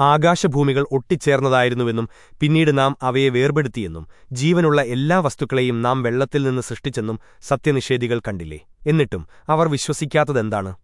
ആകാശഭൂമികൾ ഒട്ടിച്ചേർന്നതായിരുന്നുവെന്നും പിന്നീട് നാം അവയെ വേർപെടുത്തിയെന്നും ജീവനുള്ള എല്ലാ വസ്തുക്കളെയും നാം വെള്ളത്തിൽ നിന്ന് സൃഷ്ടിച്ചെന്നും സത്യനിഷേധികൾ കണ്ടില്ലേ? എന്നിട്ടും അവർ വിശ്വസിക്കാത്തതെന്താണ്?